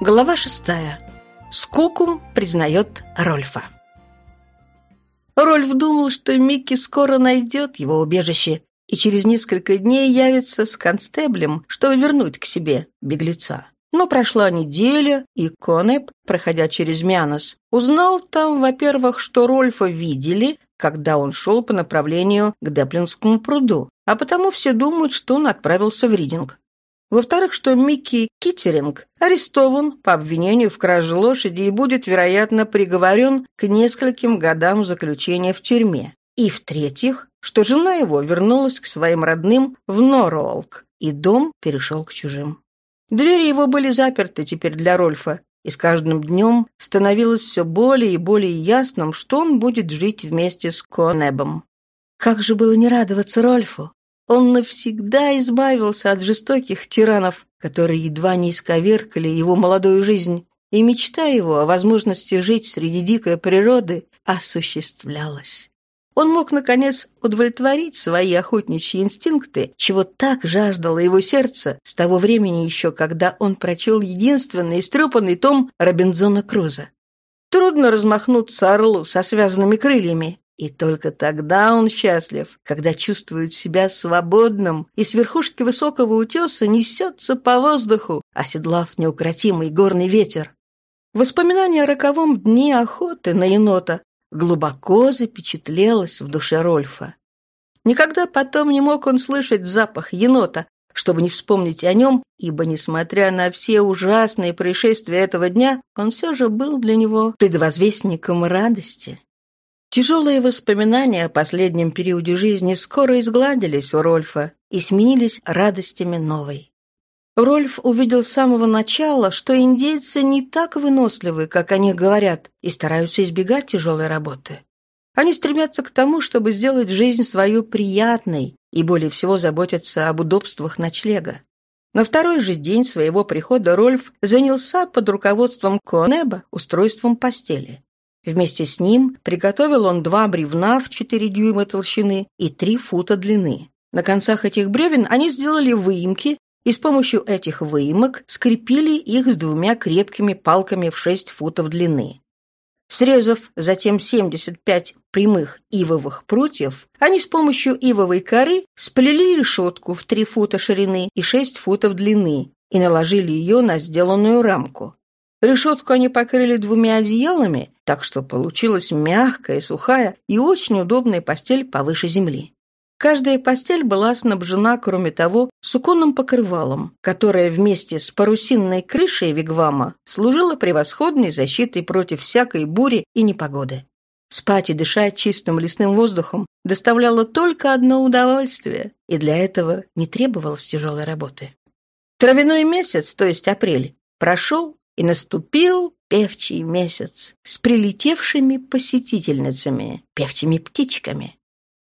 Глава шестая. Скокум признает Рольфа. Рольф думал, что Микки скоро найдет его убежище и через несколько дней явится с констеблем, чтобы вернуть к себе беглеца. Но прошла неделя, и Конеп, проходя через Мянос, узнал там, во-первых, что Рольфа видели, когда он шел по направлению к Деплинскому пруду, а потому все думают, что он отправился в Ридинг. Во-вторых, что Микки Киттеринг арестован по обвинению в краже лошади и будет, вероятно, приговорен к нескольким годам заключения в тюрьме. И в-третьих, что жена его вернулась к своим родным в Норролк, и дом перешел к чужим. Двери его были заперты теперь для Рольфа, и с каждым днем становилось все более и более ясным, что он будет жить вместе с Конебом. Как же было не радоваться Рольфу! Он навсегда избавился от жестоких тиранов, которые едва не исковеркали его молодую жизнь, и мечта его о возможности жить среди дикой природы осуществлялась. Он мог, наконец, удовлетворить свои охотничьи инстинкты, чего так жаждало его сердце с того времени еще, когда он прочел единственный истрепанный том Робинзона Круза. Трудно размахнуться орлу со связанными крыльями, и только тогда он счастлив, когда чувствует себя свободным и с верхушки высокого утеса несется по воздуху, оседлав неукротимый горный ветер. Воспоминание о роковом дне охоты на енота глубоко запечатлелось в душе Рольфа. Никогда потом не мог он слышать запах енота, чтобы не вспомнить о нем, ибо, несмотря на все ужасные происшествия этого дня, он все же был для него предвозвестником радости. Тяжелые воспоминания о последнем периоде жизни скоро изгладились у Рольфа и сменились радостями новой. Рольф увидел с самого начала, что индейцы не так выносливы, как они говорят, и стараются избегать тяжелой работы. Они стремятся к тому, чтобы сделать жизнь свою приятной и более всего заботятся об удобствах ночлега. На второй же день своего прихода Рольф занялся под руководством Конеба устройством постели. Вместе с ним приготовил он два бревна в 4 дюйма толщины и 3 фута длины. На концах этих бревен они сделали выемки и с помощью этих выемок скрепили их с двумя крепкими палками в 6 футов длины. Срезав затем 75 прямых ивовых прутьев, они с помощью ивовой коры сплели решетку в 3 фута ширины и 6 футов длины и наложили ее на сделанную рамку. Решетку они покрыли двумя одеялами, так что получилась мягкая, сухая и очень удобная постель повыше земли. Каждая постель была снабжена, кроме того, суконным покрывалом, которое вместе с парусинной крышей вигвама служило превосходной защитой против всякой бури и непогоды. Спать и дышать чистым лесным воздухом доставляло только одно удовольствие, и для этого не требовалось тяжелой работы. Травяной месяц, то есть апрель, прошел и наступил певчий месяц с прилетевшими посетительницами, певчими птичками.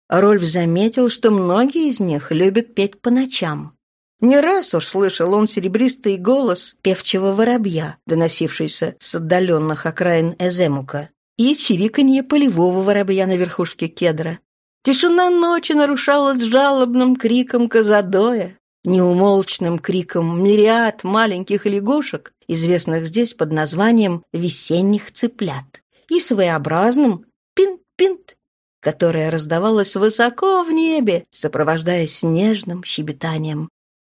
Рольф заметил, что многие из них любят петь по ночам. Не раз уж слышал он серебристый голос певчего воробья, доносившийся с отдаленных окраин Эземука, и чириканье полевого воробья на верхушке кедра. Тишина ночи нарушалась жалобным криком Казадоя, неумолчным криком мириад маленьких лягушек, известных здесь под названием «весенних цыплят», и своеобразным «пинт-пинт», которое раздавалось высоко в небе, сопровождаясь нежным щебетанием,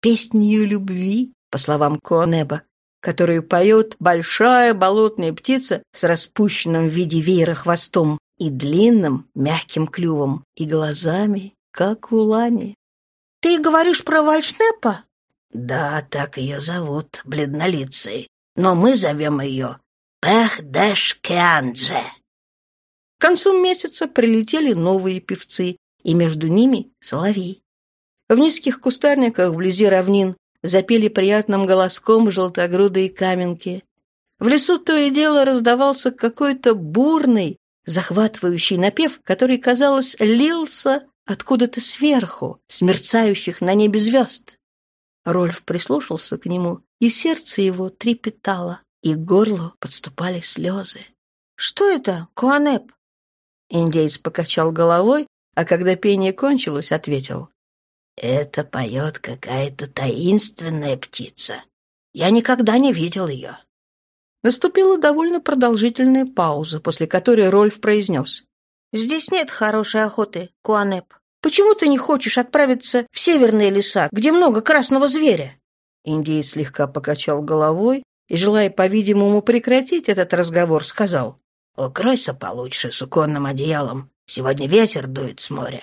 песнью любви, по словам Конеба, которую поет большая болотная птица с распущенным в виде веера хвостом и длинным мягким клювом и глазами, как у лани. «Ты говоришь про Вальшнепа?» «Да, так ее зовут, бледнолицей. Но мы зовем ее Пехдеш-Кеандже». К концу месяца прилетели новые певцы, и между ними соловей. В низких кустарниках вблизи равнин запели приятным голоском желтогрудые каменки. В лесу то и дело раздавался какой-то бурный, захватывающий напев, который, казалось, лился откуда-то сверху, с мерцающих на небе звезд. Рольф прислушался к нему, и сердце его трепетало, и к горлу подступали слезы. «Что это, Куанеп?» Индейец покачал головой, а когда пение кончилось, ответил. «Это поет какая-то таинственная птица. Я никогда не видел ее. Наступила довольно продолжительная пауза, после которой Рольф произнес. «Здесь нет хорошей охоты, Куанеп. Почему ты не хочешь отправиться в северные леса, где много красного зверя?» Индиец слегка покачал головой и, желая, по-видимому, прекратить этот разговор, сказал. «Укройся получше суконным одеялом. Сегодня ветер дует с моря».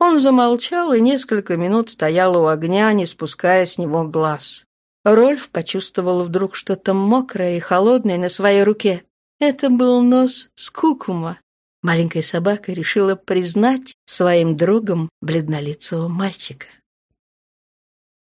Он замолчал и несколько минут стоял у огня, не спуская с него глаз. Рольф почувствовал вдруг что-то мокрое и холодное на своей руке. Это был нос скукума. Маленькая собака решила признать своим другом бледнолицего мальчика.